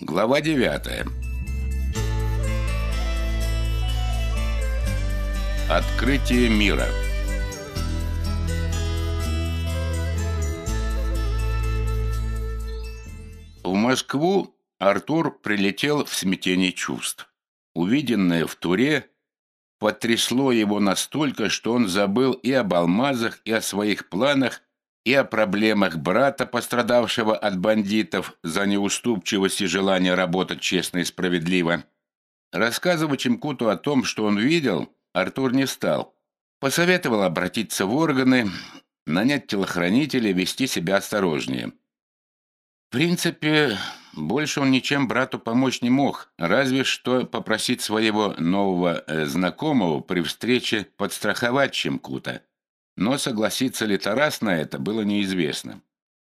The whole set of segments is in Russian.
Глава 9. Открытие мира. В Москву Артур прилетел в смятении чувств. Увиденное в Туре потрясло его настолько, что он забыл и об алмазах, и о своих планах, и о проблемах брата, пострадавшего от бандитов за неуступчивость и желание работать честно и справедливо. Рассказывать Чемкуту о том, что он видел, Артур не стал. Посоветовал обратиться в органы, нанять телохранителя вести себя осторожнее. В принципе, больше он ничем брату помочь не мог, разве что попросить своего нового э, знакомого при встрече подстраховать Чемкута. Но согласится ли Тарас на это, было неизвестно.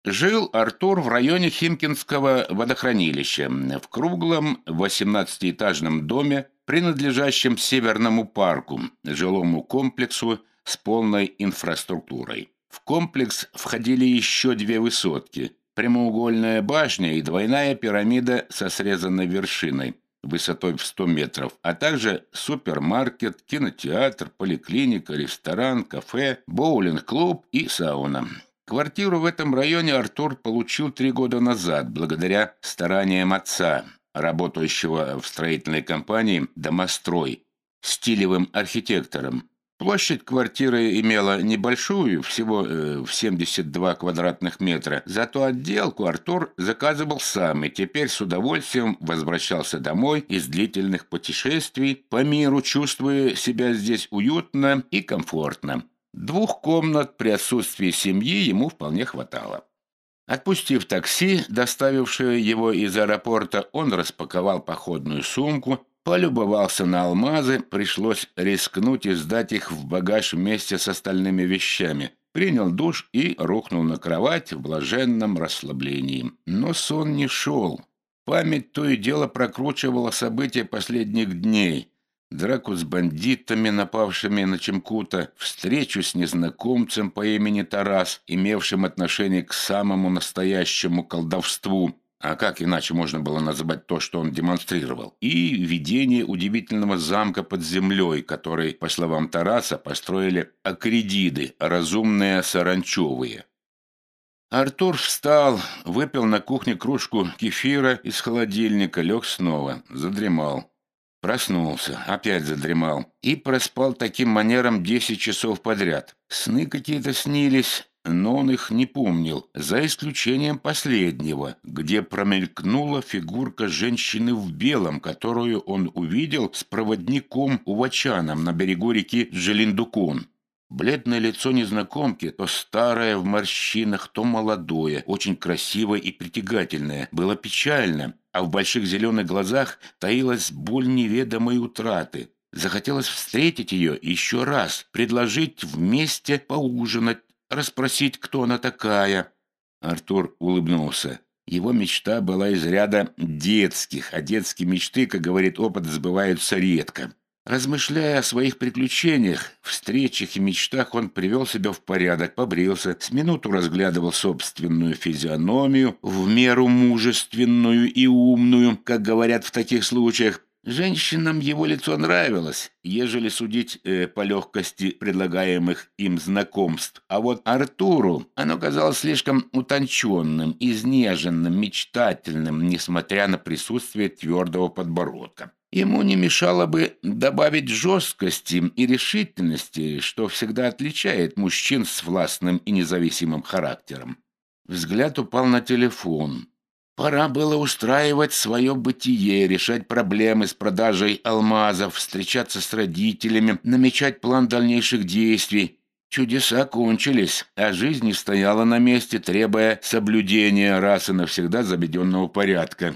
Жил Артур в районе Химкинского водохранилища, в круглом 18-этажном доме, принадлежащем Северному парку, жилому комплексу с полной инфраструктурой. В комплекс входили еще две высотки, прямоугольная башня и двойная пирамида со срезанной вершиной высотой в 100 метров, а также супермаркет, кинотеатр, поликлиника, ресторан, кафе, боулинг-клуб и сауна. Квартиру в этом районе Артур получил три года назад, благодаря стараниям отца, работающего в строительной компании «Домострой», стилевым архитектором, Площадь квартиры имела небольшую, всего э, в 72 квадратных метра, зато отделку Артур заказывал сам и теперь с удовольствием возвращался домой из длительных путешествий по миру, чувствуя себя здесь уютно и комфортно. Двух комнат при отсутствии семьи ему вполне хватало. Отпустив такси, доставившее его из аэропорта, он распаковал походную сумку, Полюбовался на алмазы, пришлось рискнуть и сдать их в багаж вместе с остальными вещами. Принял душ и рухнул на кровать в блаженном расслаблении. Но сон не шел. Память то и дело прокручивала события последних дней. Драку с бандитами, напавшими на Чемкута, встречу с незнакомцем по имени Тарас, имевшим отношение к самому настоящему колдовству, а как иначе можно было назвать то, что он демонстрировал? И видение удивительного замка под землей, который, по словам Тараса, построили акредиды, разумные саранчевые. Артур встал, выпил на кухне кружку кефира из холодильника, лег снова, задремал. Проснулся, опять задремал. И проспал таким манером десять часов подряд. Сны какие-то снились, но он их не помнил, за исключением последнего, где промелькнула фигурка женщины в белом, которую он увидел с проводником Увачаном на берегу реки Джелиндукон. Бледное лицо незнакомки, то старое в морщинах, то молодое, очень красивое и притягательное, было печально, а в больших зеленых глазах таилась боль неведомой утраты. Захотелось встретить ее еще раз, предложить вместе поужинать, расспросить, кто она такая». Артур улыбнулся. Его мечта была из ряда детских, а детские мечты, как говорит опыт, сбываются редко. Размышляя о своих приключениях, встречах и мечтах, он привел себя в порядок, побрился, с минуту разглядывал собственную физиономию, в меру мужественную и умную, как говорят в таких случаях, Женщинам его лицо нравилось, ежели судить э, по легкости предлагаемых им знакомств. А вот Артуру оно казалось слишком утонченным, изнеженным, мечтательным, несмотря на присутствие твердого подбородка. Ему не мешало бы добавить жесткости и решительности, что всегда отличает мужчин с властным и независимым характером. Взгляд упал на телефон. Пора было устраивать свое бытие, решать проблемы с продажей алмазов, встречаться с родителями, намечать план дальнейших действий. Чудеса кончились, а жизнь не стояла на месте, требуя соблюдения раз и навсегда заведенного порядка.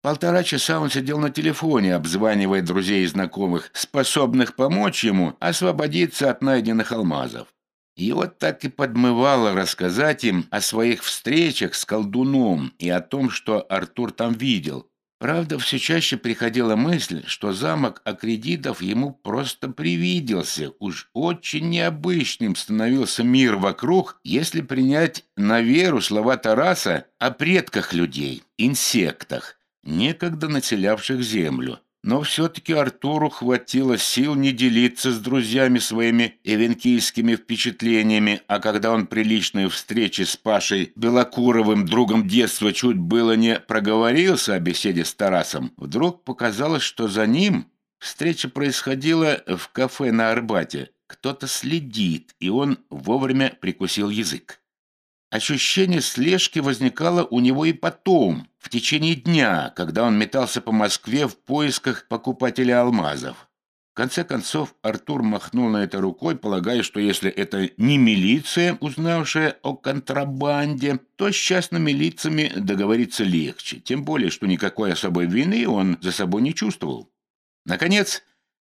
Полтора часа он сидел на телефоне, обзванивая друзей и знакомых, способных помочь ему освободиться от найденных алмазов. Вот так и подмывало рассказать им о своих встречах с колдуном и о том, что Артур там видел. Правда, все чаще приходила мысль, что замок аккредитов ему просто привиделся. Уж очень необычным становился мир вокруг, если принять на веру слова Тараса о предках людей, инсектах. некогда населявших землю. Но все-таки Артуру хватило сил не делиться с друзьями своими эвенкийскими впечатлениями, а когда он при личной встрече с Пашей Белокуровым, другом детства, чуть было не проговорился о беседе с Тарасом, вдруг показалось, что за ним встреча происходила в кафе на Арбате. Кто-то следит, и он вовремя прикусил язык. Ощущение слежки возникало у него и потом, в течение дня, когда он метался по Москве в поисках покупателя алмазов. В конце концов, Артур махнул на это рукой, полагая, что если это не милиция, узнавшая о контрабанде, то с частными лицами договориться легче, тем более, что никакой особой вины он за собой не чувствовал. Наконец,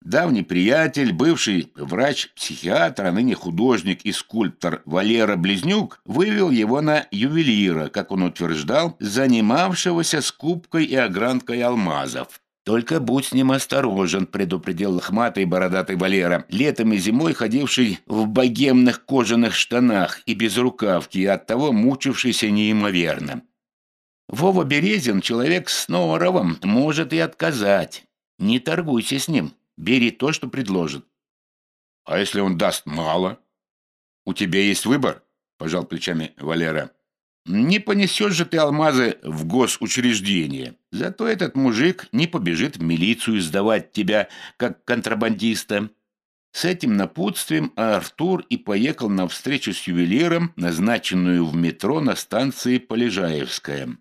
Давний приятель, бывший врач-психиатр, а ныне художник и скульптор Валера Близнюк, вывел его на ювелира, как он утверждал, занимавшегося скупкой и огранкой алмазов. «Только будь с ним осторожен», — предупредил лохматый бородатый Валера, летом и зимой ходивший в богемных кожаных штанах и без рукавки, и оттого мучившийся неимоверно. Вова Березин, человек с норовом, может и отказать. Не торгуйся с ним. Бери то, что предложит. А если он даст мало? У тебя есть выбор, пожал плечами Валера. Не понесешь же ты алмазы в госучреждение. Зато этот мужик не побежит в милицию сдавать тебя, как контрабандиста. С этим напутствием Артур и поехал на встречу с ювелиром, назначенную в метро на станции Полежаевская.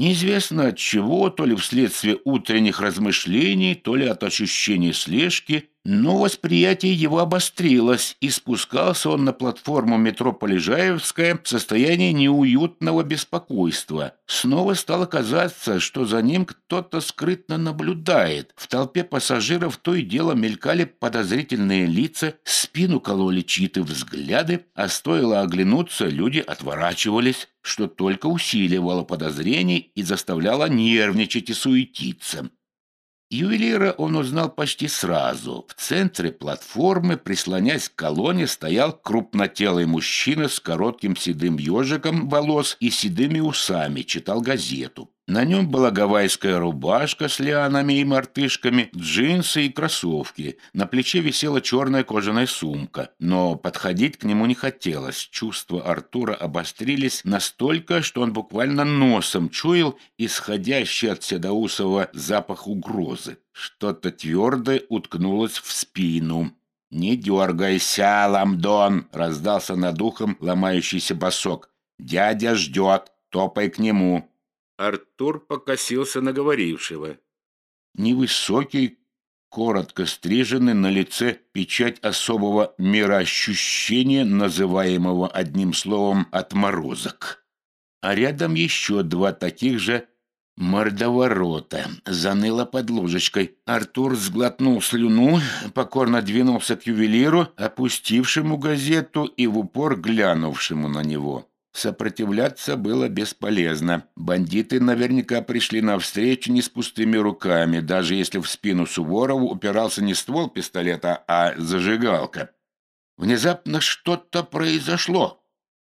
Неизвестно от чего, то ли вследствие утренних размышлений, то ли от ощущения слежки, но восприятие его обострилось, и спускался он на платформу метро Полежаевская в состоянии неуютного беспокойства. Снова стало казаться, что за ним кто-то скрытно наблюдает. В толпе пассажиров то и дело мелькали подозрительные лица, спину кололи чьи-то взгляды, а стоило оглянуться, люди отворачивались, что только усиливало подозрений и заставляло нервничать и суетиться. Ювелира он узнал почти сразу. В центре платформы, прислонясь к колонне, стоял крупнотелый мужчина с коротким седым ежиком волос и седыми усами, читал газету. На нем была гавайская рубашка с лианами и мартышками, джинсы и кроссовки. На плече висела черная кожаная сумка. Но подходить к нему не хотелось. Чувства Артура обострились настолько, что он буквально носом чуял исходящий от Седоусова запах угрозы. Что-то твердое уткнулось в спину. «Не дергайся, Ламдон!» — раздался над ухом ломающийся босок. «Дядя ждет, топай к нему!» Артур покосился на говорившего. Невысокий, коротко стриженный, на лице печать особого мироощущения, называемого одним словом «отморозок». А рядом еще два таких же мордоворота. Заныло под ложечкой. Артур сглотнул слюну, покорно двинулся к ювелиру, опустившему газету и в упор глянувшему на него. Сопротивляться было бесполезно. Бандиты наверняка пришли навстречу не с пустыми руками, даже если в спину Суворову упирался не ствол пистолета, а зажигалка. Внезапно что-то произошло.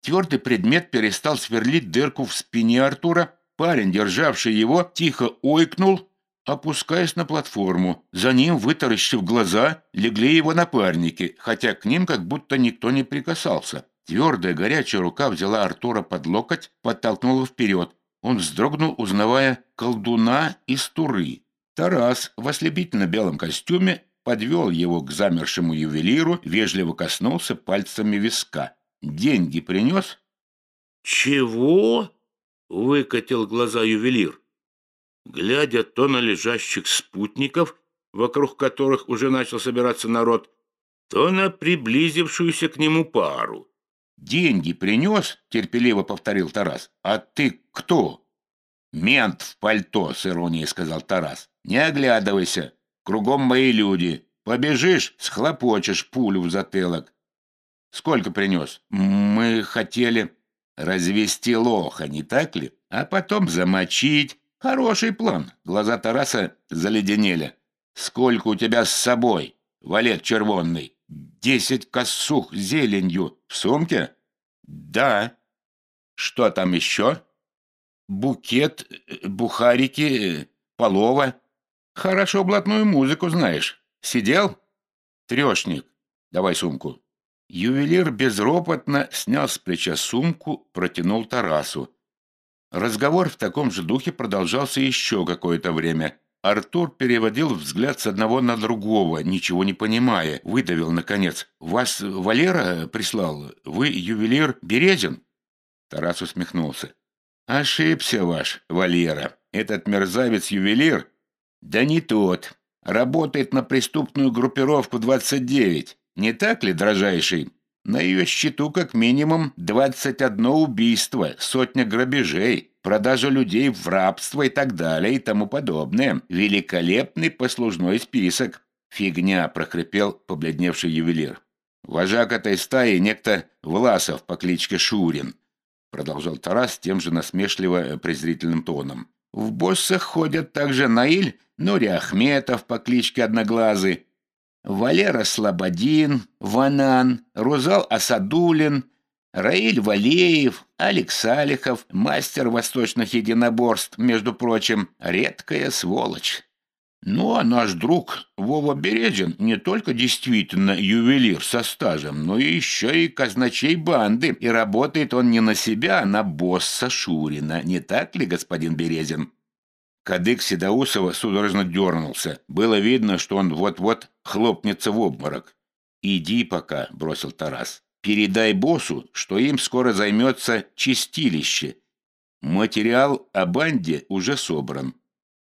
Твердый предмет перестал сверлить дырку в спине Артура. Парень, державший его, тихо ойкнул, опускаясь на платформу. За ним, вытаращив глаза, легли его напарники, хотя к ним как будто никто не прикасался. Твердая горячая рука взяла Артура под локоть, подтолкнула вперед. Он вздрогнул, узнавая колдуна из Туры. Тарас в ослепительно белом костюме подвел его к замершему ювелиру, вежливо коснулся пальцами виска. «Деньги принес?» «Чего?» — выкатил глаза ювелир. Глядя то на лежащих спутников, вокруг которых уже начал собираться народ, то на приблизившуюся к нему пару. «Деньги принес?» — терпеливо повторил Тарас. «А ты кто?» «Мент в пальто», — с иронией сказал Тарас. «Не оглядывайся. Кругом мои люди. Побежишь, схлопочешь пулю в затылок». «Сколько принес?» «Мы хотели развести лоха, не так ли? А потом замочить. Хороший план». Глаза Тараса заледенели. «Сколько у тебя с собой, валет червонный?» Десять косух зеленью в сумке? Да. Что там еще? букет, бухарики, полова. Хорошо блатную музыку знаешь. Сидел? Трешник. Давай сумку. Ювелир безропотно снял с плеча сумку, протянул Тарасу. Разговор в таком же духе продолжался еще какое-то время. Артур переводил взгляд с одного на другого, ничего не понимая. Выдавил, наконец. «Вас Валера прислал? Вы ювелир Березин?» Тарас усмехнулся. «Ошибся ваш, Валера. Этот мерзавец-ювелир?» «Да не тот. Работает на преступную группировку 29. Не так ли, дрожайший?» На ее счету как минимум 21 убийство, сотня грабежей, продажа людей в рабство и так далее и тому подобное. Великолепный послужной список. Фигня, прохрипел побледневший ювелир. Вожак этой стаи некто Власов по кличке Шурин, продолжал Тарас тем же насмешливо презрительным тоном. В боссах ходят также Наиль, Нури Ахметов по кличке Одноглазый, Валера Слободин, Ванан, Рузал Асадулин, Раиль Валеев, Алекс Алихов, мастер восточных единоборств, между прочим, редкая сволочь. Ну, а наш друг Вова Березин не только действительно ювелир со стажем, но еще и казначей банды, и работает он не на себя, а на босса Шурина. Не так ли, господин Березин? Кадык Седоусова судорожно дернулся. Было видно, что он вот-вот хлопнется в обморок. «Иди пока», — бросил Тарас. «Передай боссу, что им скоро займется чистилище. Материал о банде уже собран».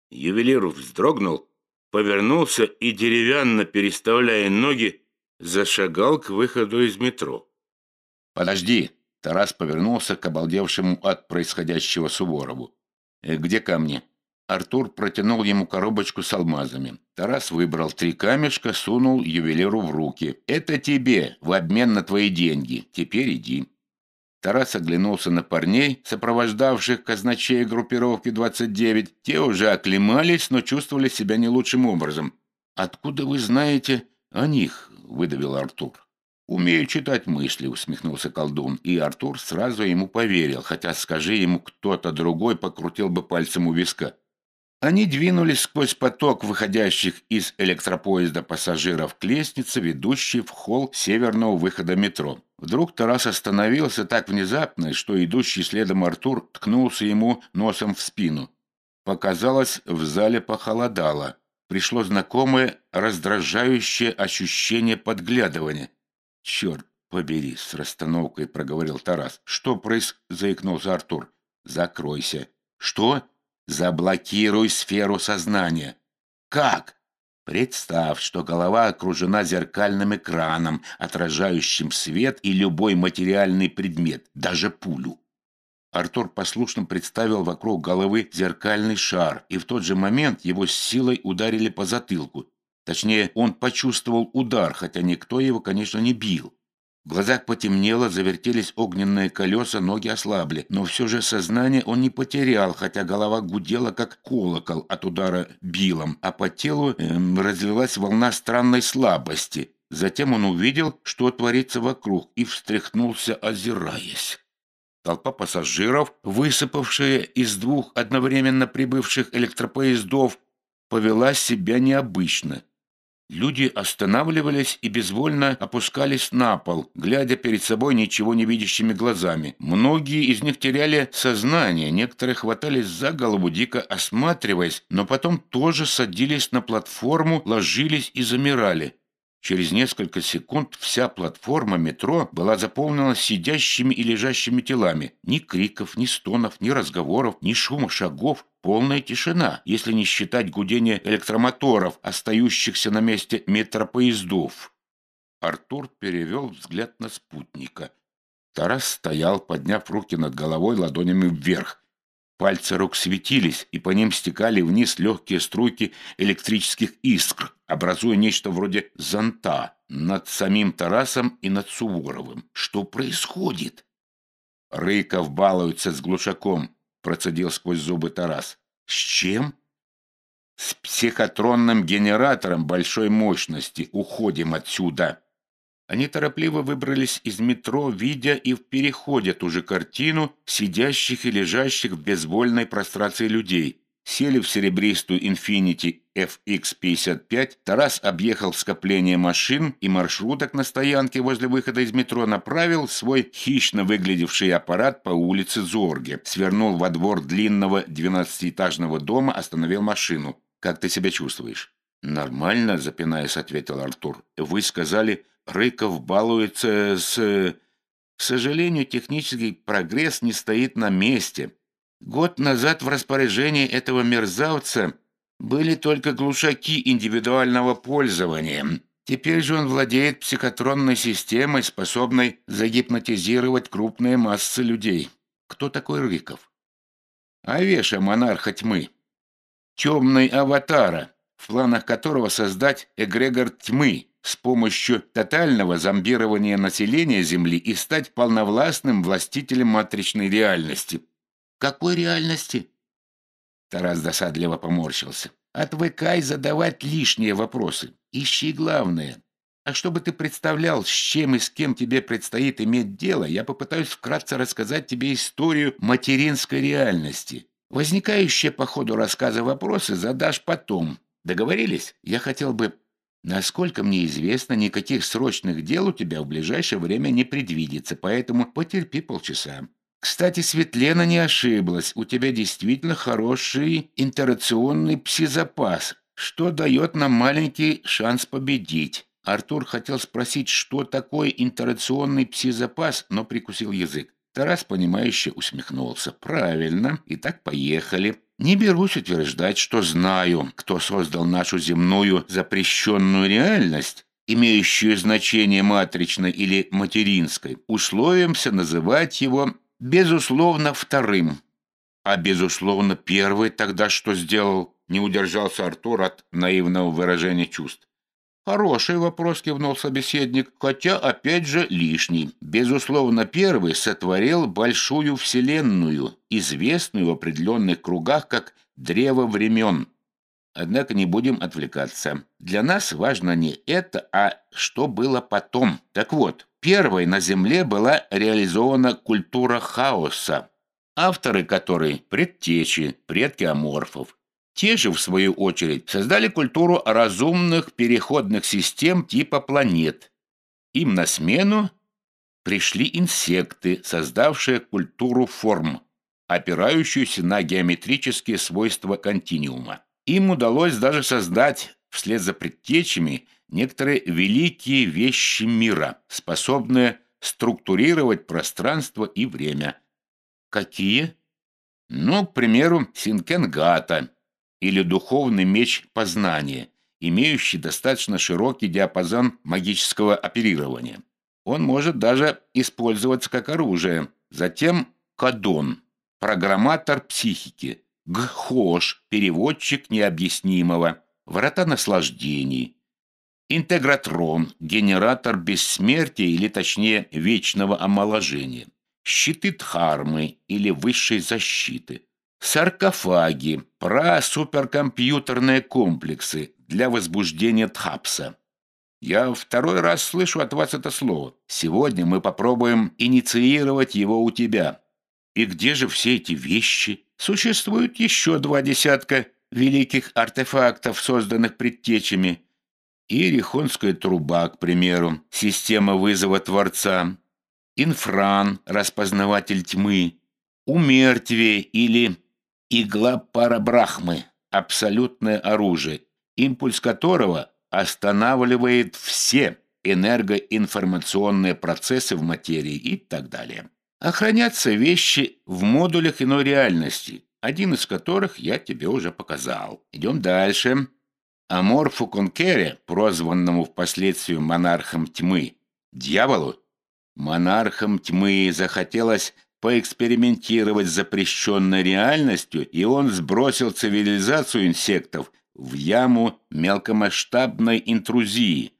Ювелир вздрогнул, повернулся и, деревянно переставляя ноги, зашагал к выходу из метро. «Подожди!» — Тарас повернулся к обалдевшему от происходящего Суворову. «Э, «Где камни?» Артур протянул ему коробочку с алмазами. Тарас выбрал три камешка, сунул ювелиру в руки. «Это тебе, в обмен на твои деньги. Теперь иди». Тарас оглянулся на парней, сопровождавших казначея группировки 29. Те уже оклемались, но чувствовали себя не лучшим образом. «Откуда вы знаете о них?» — выдавил Артур. «Умею читать мысли», — усмехнулся колдун, и Артур сразу ему поверил, хотя скажи ему кто-то другой, покрутил бы пальцем у виска. Они двинулись сквозь поток выходящих из электропоезда пассажиров к лестнице, ведущей в холл северного выхода метро. Вдруг Тарас остановился так внезапно, что идущий следом Артур ткнулся ему носом в спину. Показалось, в зале похолодало. Пришло знакомое раздражающее ощущение подглядывания. «Черт побери!» — с расстановкой проговорил Тарас. «Что проис...» — заикнулся Артур. «Закройся». «Что?» Заблокируй сферу сознания. Как? Представь, что голова окружена зеркальным экраном, отражающим свет и любой материальный предмет, даже пулю. Артур послушно представил вокруг головы зеркальный шар, и в тот же момент его с силой ударили по затылку. Точнее, он почувствовал удар, хотя никто его, конечно, не бил. В глазах потемнело, завертелись огненные колеса, ноги ослабли. Но все же сознание он не потерял, хотя голова гудела, как колокол от удара билом, а по телу эм, разлилась волна странной слабости. Затем он увидел, что творится вокруг, и встряхнулся, озираясь. Толпа пассажиров, высыпавшая из двух одновременно прибывших электропоездов, повела себя необычно. Люди останавливались и безвольно опускались на пол, глядя перед собой ничего не видящими глазами. Многие из них теряли сознание, некоторые хватались за голову, дико осматриваясь, но потом тоже садились на платформу, ложились и замирали. Через несколько секунд вся платформа метро была заполнена сидящими и лежащими телами. Ни криков, ни стонов, ни разговоров, ни шума шагов. Полная тишина, если не считать гудение электромоторов, остающихся на месте метропоездов. Артур перевел взгляд на спутника. Тарас стоял, подняв руки над головой ладонями вверх. Пальцы рук светились, и по ним стекали вниз легкие струйки электрических искр, образуя нечто вроде зонта над самим Тарасом и над Суворовым. Что происходит? Рыков балуется с глушаком, процедил сквозь зубы Тарас. С чем? С психотронным генератором большой мощности. Уходим отсюда. Они торопливо выбрались из метро, видя и в переходе ту же картину сидящих и лежащих в безвольной прострации людей. Сели в серебристую Infiniti FX55, Тарас объехал скопление машин и маршруток на стоянке возле выхода из метро, направил свой хищно выглядевший аппарат по улице Зорге, свернул во двор длинного двенадцатиэтажного дома, остановил машину. «Как ты себя чувствуешь?» «Нормально», — запинаясь, ответил Артур. «Вы сказали, Рыков балуется с...» «К сожалению, технический прогресс не стоит на месте. Год назад в распоряжении этого мерзавца были только глушаки индивидуального пользования. Теперь же он владеет психотронной системой, способной загипнотизировать крупные массы людей. Кто такой Рыков? Авеша, монарха тьмы. Темный аватара, в планах которого создать эгрегор тьмы с помощью тотального зомбирования населения Земли и стать полновластным властителем матричной реальности. Какой реальности? Тарас досадливо поморщился. Отвыкай задавать лишние вопросы. Ищи главное. А чтобы ты представлял, с чем и с кем тебе предстоит иметь дело, я попытаюсь вкратце рассказать тебе историю материнской реальности. Возникающие по ходу рассказа вопросы задашь потом. Договорились? Я хотел бы... Насколько мне известно, никаких срочных дел у тебя в ближайшее время не предвидится, поэтому потерпи полчаса. Кстати, Светлена не ошиблась. У тебя действительно хороший интерационный псизапас, что дает нам маленький шанс победить. Артур хотел спросить, что такое интерационный псизапас, но прикусил язык. Тарас, понимающе усмехнулся. «Правильно. Итак, поехали. Не берусь утверждать, что знаю, кто создал нашу земную запрещенную реальность, имеющую значение матричной или материнской. Условимся называть его Безусловно, вторым. А безусловно, первый тогда что сделал? Не удержался Артур от наивного выражения чувств. Хороший вопрос, кивнул собеседник, хотя, опять же, лишний. Безусловно, первый сотворил большую вселенную, известную в определенных кругах как «древо времен». Однако не будем отвлекаться. Для нас важно не это, а что было потом. Так вот, первой на Земле была реализована культура хаоса, авторы которой – предтечи, предки аморфов. Те же, в свою очередь, создали культуру разумных переходных систем типа планет. Им на смену пришли инсекты, создавшие культуру форм, опирающуюся на геометрические свойства континуума. Им удалось даже создать, вслед за предтечами, некоторые великие вещи мира, способные структурировать пространство и время. Какие? Ну, к примеру, Синкенгата или духовный меч познания, имеющий достаточно широкий диапазон магического оперирования. Он может даже использоваться как оружие. Затем Кадон, программатор психики, Гхош, переводчик необъяснимого, врата наслаждений, интегратрон, генератор бессмертия или точнее вечного омоложения, щиты Дхармы или высшей защиты, саркофаги, прасуперкомпьютерные комплексы для возбуждения Тхапса. Я второй раз слышу от вас это слово. Сегодня мы попробуем инициировать его у тебя. И где же все эти вещи? Существует еще два десятка великих артефактов, созданных предтечами. Ирихонская труба, к примеру, система вызова Творца, инфран, распознаватель тьмы, умертвие или игла парабрахмы, абсолютное оружие, импульс которого останавливает все энергоинформационные процессы в материи и так далее. Охранятся вещи в модулях иной реальности, один из которых я тебе уже показал. Идем дальше. Аморфу Конкере, прозванному впоследствии монархом тьмы, дьяволу, монархом тьмы захотелось поэкспериментировать с запрещенной реальностью, и он сбросил цивилизацию инсектов в яму мелкомасштабной интрузии,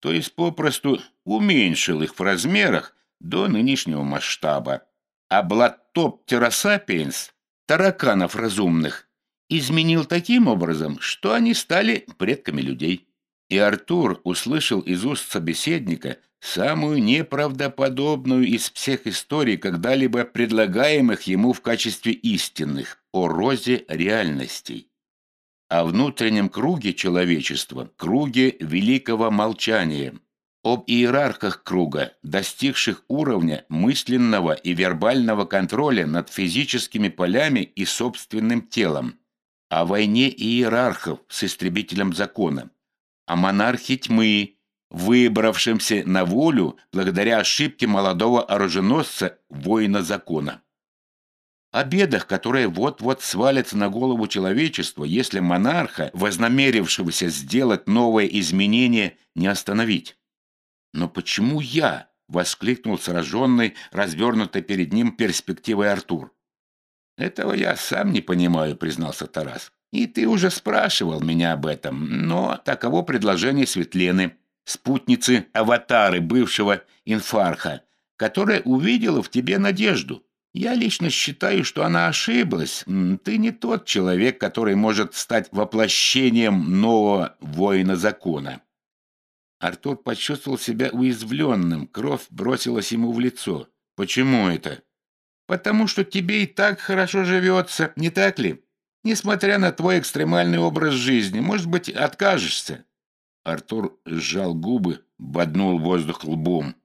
то есть попросту уменьшил их в размерах до нынешнего масштаба. А Блаттоптера сапиенс, тараканов разумных, изменил таким образом, что они стали предками людей. И Артур услышал из уст собеседника самую неправдоподобную из всех историй, когда-либо предлагаемых ему в качестве истинных, о розе реальностей. О внутреннем круге человечества, круге великого молчания, об иерархах круга, достигших уровня мысленного и вербального контроля над физическими полями и собственным телом, о войне иерархов с истребителем закона, о монархе тьмы, выбравшемся на волю благодаря ошибке молодого оруженосца, воина закона. О бедах, которые вот-вот свалятся на голову человечества, если монарха, вознамерившегося сделать новое изменение, не остановить. «Но почему я?» — воскликнул сраженный, развернутый перед ним перспективой Артур. «Этого я сам не понимаю», — признался Тарас. «И ты уже спрашивал меня об этом, но таково предложение Светлены, спутницы аватары бывшего инфарха, которая увидела в тебе надежду. Я лично считаю, что она ошиблась. Ты не тот человек, который может стать воплощением нового воина закона». Артур почувствовал себя уязвленным, кровь бросилась ему в лицо. «Почему это?» «Потому что тебе и так хорошо живется, не так ли? Несмотря на твой экстремальный образ жизни, может быть, откажешься?» Артур сжал губы, боднул воздух лбом.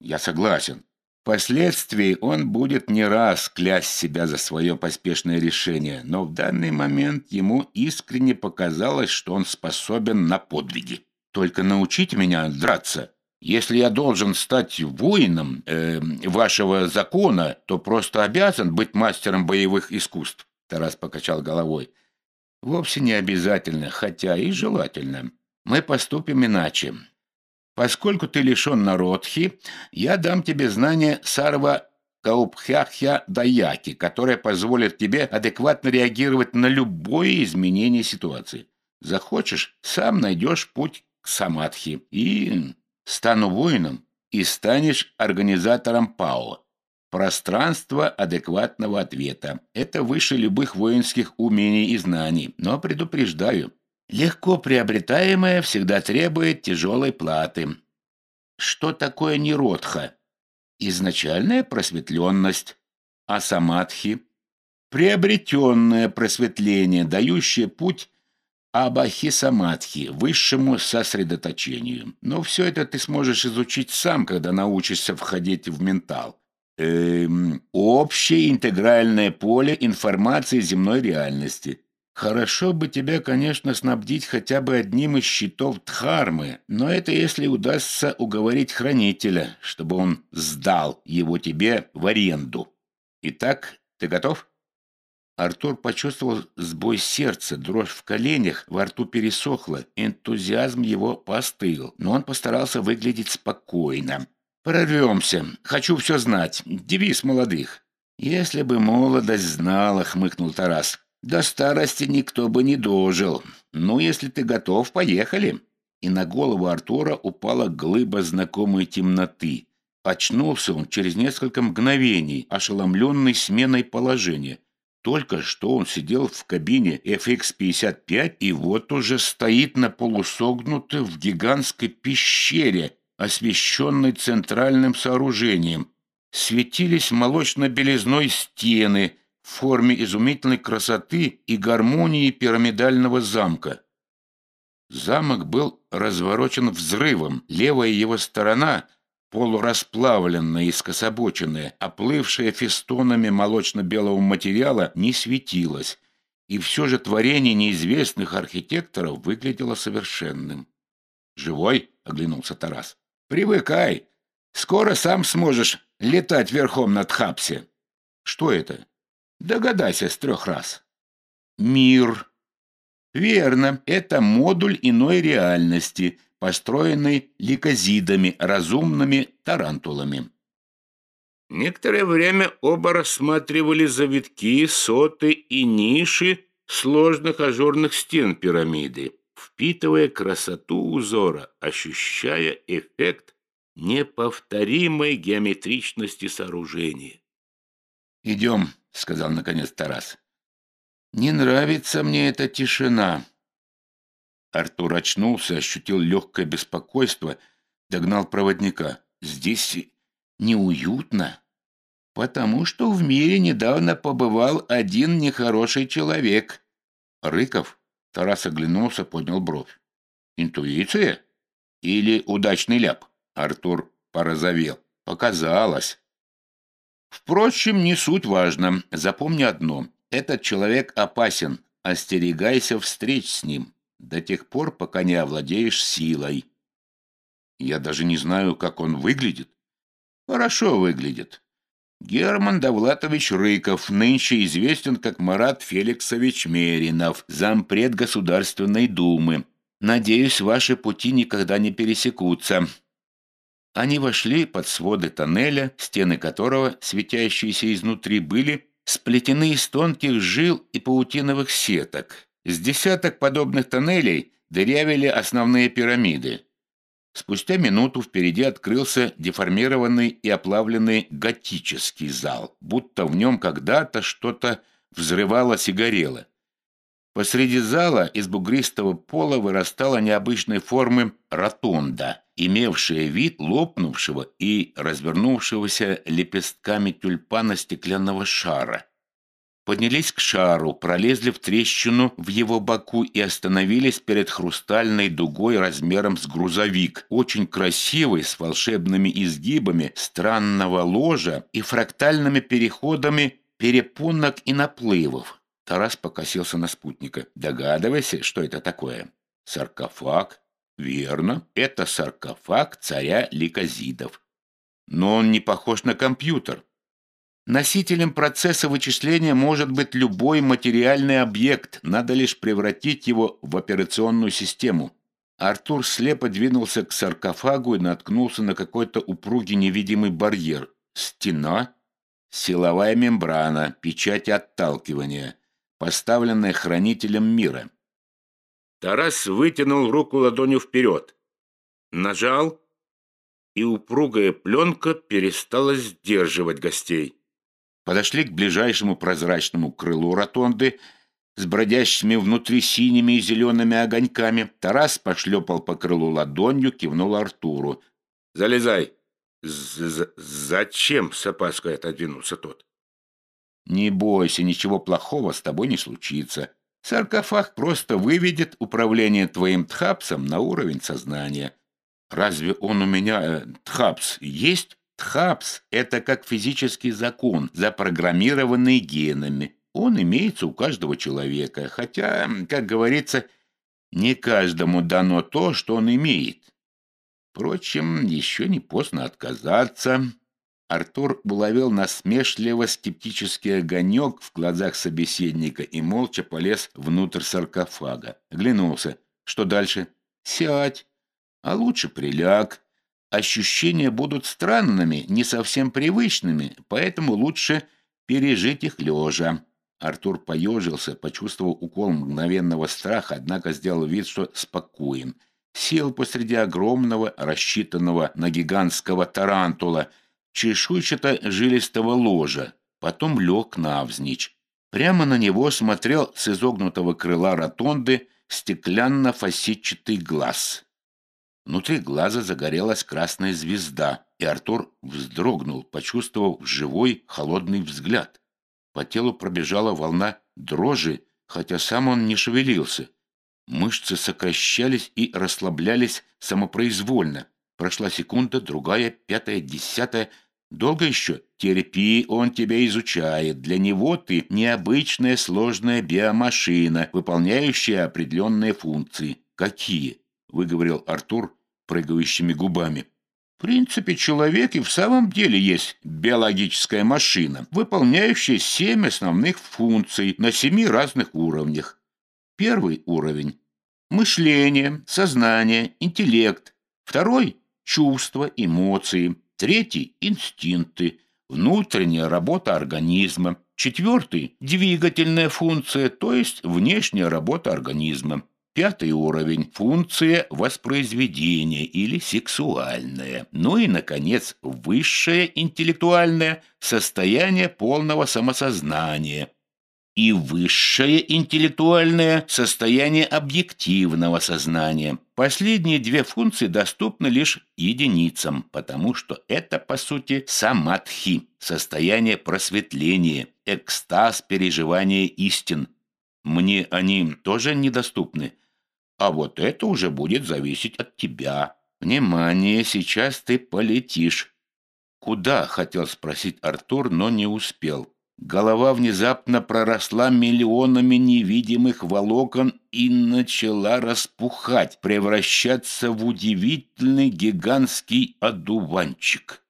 «Я согласен. Впоследствии он будет не раз клясть себя за свое поспешное решение, но в данный момент ему искренне показалось, что он способен на подвиги. Только научите меня драться. Если я должен стать воином э, вашего закона, то просто обязан быть мастером боевых искусств. Тарас покачал головой. Вовсе не обязательно, хотя и желательно. Мы поступим иначе. Поскольку ты лишен народхи, я дам тебе знание сарва Каупхяхья Даяки, которое позволит тебе адекватно реагировать на любое изменение ситуации. Захочешь, сам найдешь путь самадхи и стану воином и станешь организатором ПАО. Пространство адекватного ответа. Это выше любых воинских умений и знаний. Но предупреждаю, легко приобретаемое всегда требует тяжелой платы. Что такое ниродха? Изначальная просветленность. А самадхи? Приобретенное просветление, дающее путь Абахи-самадхи, высшему сосредоточению. Но все это ты сможешь изучить сам, когда научишься входить в ментал. Эм, общее интегральное поле информации земной реальности. Хорошо бы тебя, конечно, снабдить хотя бы одним из щитов Дхармы, но это если удастся уговорить хранителя, чтобы он сдал его тебе в аренду. Итак, ты готов? Артур почувствовал сбой сердца, дрожь в коленях, во рту пересохло, энтузиазм его постыл, но он постарался выглядеть спокойно. «Прорвемся. Хочу все знать. Девиз молодых». «Если бы молодость знала», — хмыкнул Тарас. «До старости никто бы не дожил. Ну, если ты готов, поехали». И на голову Артура упала глыба знакомой темноты. Очнулся он через несколько мгновений, ошеломленный сменой положения. Только что он сидел в кабине FX-55 и вот уже стоит на полусогнутой в гигантской пещере, освещенной центральным сооружением. Светились молочно-белизной стены в форме изумительной красоты и гармонии пирамидального замка. Замок был разворочен взрывом, левая его сторона — полурасплавленная и скособоченная, оплывшая фестонами молочно-белого материала, не светилась, и все же творение неизвестных архитекторов выглядело совершенным. «Живой?» — оглянулся Тарас. «Привыкай. Скоро сам сможешь летать верхом на тхабсе». «Что это?» «Догадайся с трех раз». «Мир». «Верно, это модуль иной реальности, построенный ликозидами, разумными тарантулами. Некоторое время оба рассматривали завитки, соты и ниши сложных ажурных стен пирамиды, впитывая красоту узора, ощущая эффект неповторимой геометричности сооружения. «Идем», — сказал наконец Тарас. «Не нравится мне эта тишина. Артур очнулся, ощутил легкое беспокойство, догнал проводника. «Здесь неуютно, потому что в мире недавно побывал один нехороший человек». Рыков, Тарас оглянулся, поднял бровь. «Интуиция? Или удачный ляп?» Артур порозовел. «Показалось». Впрочем, не суть важно. Запомни одно. Этот человек опасен. Остерегайся встреч с ним до тех пор, пока не овладеешь силой. Я даже не знаю, как он выглядит. Хорошо выглядит. Герман Довлатович Рыков, нынче известен как Марат Феликсович Меринов, зампред Государственной Думы. Надеюсь, ваши пути никогда не пересекутся. Они вошли под своды тоннеля, стены которого, светящиеся изнутри, были сплетены из тонких жил и паутиновых сеток. С десяток подобных тоннелей дырявили основные пирамиды. Спустя минуту впереди открылся деформированный и оплавленный готический зал, будто в нем когда-то что-то взрывалось и горело. Посреди зала из бугристого пола вырастала необычной формы ротонда, имевшая вид лопнувшего и развернувшегося лепестками тюльпана стеклянного шара поднялись к шару, пролезли в трещину в его боку и остановились перед хрустальной дугой размером с грузовик, очень красивой, с волшебными изгибами странного ложа и фрактальными переходами перепонок и наплывов. Тарас покосился на спутника. «Догадывайся, что это такое?» «Саркофаг?» «Верно, это саркофаг царя Ликазидов. Но он не похож на компьютер. Носителем процесса вычисления может быть любой материальный объект, надо лишь превратить его в операционную систему. Артур слепо двинулся к саркофагу и наткнулся на какой-то упругий невидимый барьер. Стена, силовая мембрана, печать отталкивания, поставленная хранителем мира. Тарас вытянул руку ладонью вперед. Нажал, и упругая пленка перестала сдерживать гостей подошли к ближайшему прозрачному крылу ротонды с бродящими внутри синими и зелеными огоньками. Тарас пошлепал по крылу ладонью, кивнул Артуру. «Залезай!» З «Зачем?» — с опаской отодвинулся тот. «Не бойся, ничего плохого с тобой не случится. Саркофаг просто выведет управление твоим тхапсом на уровень сознания. Разве он у меня, э, тхапс, есть?» Тхапс – это как физический закон, запрограммированный генами. Он имеется у каждого человека, хотя, как говорится, не каждому дано то, что он имеет. Впрочем, еще не поздно отказаться. Артур уловил насмешливо-скептический огонек в глазах собеседника и молча полез внутрь саркофага. Оглянулся. Что дальше? Сядь. А лучше приляг. Ощущения будут странными, не совсем привычными, поэтому лучше пережить их лежа. Артур поежился, почувствовал укол мгновенного страха, однако сделал вид, что спокоен. Сел посреди огромного, рассчитанного на гигантского тарантула, чешуйчато-жилистого ложа, потом лег навзничь. Прямо на него смотрел с изогнутого крыла ротонды стеклянно-фасетчатый глаз. Внутри глаза загорелась красная звезда, и Артур вздрогнул, почувствовав живой холодный взгляд. По телу пробежала волна дрожи, хотя сам он не шевелился. Мышцы сокращались и расслаблялись самопроизвольно. Прошла секунда, другая, пятая, десятая. Долго еще? Терпи, он тебя изучает. Для него ты необычная сложная биомашина, выполняющая определенные функции. Какие? Выговорил Артур, прыгающими губами. В принципе, человек и в самом деле есть биологическая машина, выполняющая семь основных функций на семи разных уровнях. Первый уровень – мышление, сознание, интеллект. Второй – чувства, эмоции. Третий – инстинкты, внутренняя работа организма. Четвертый – двигательная функция, то есть внешняя работа организма. Пятый уровень – функция воспроизведения или сексуальная. Ну и, наконец, высшее интеллектуальное – состояние полного самосознания. И высшее интеллектуальное – состояние объективного сознания. Последние две функции доступны лишь единицам, потому что это, по сути, самадхи, состояние просветления, экстаз переживания истин. Мне они тоже недоступны. А вот это уже будет зависеть от тебя. Внимание, сейчас ты полетишь. Куда, хотел спросить Артур, но не успел. Голова внезапно проросла миллионами невидимых волокон и начала распухать, превращаться в удивительный гигантский одуванчик.